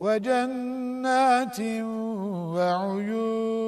وجنات وعيون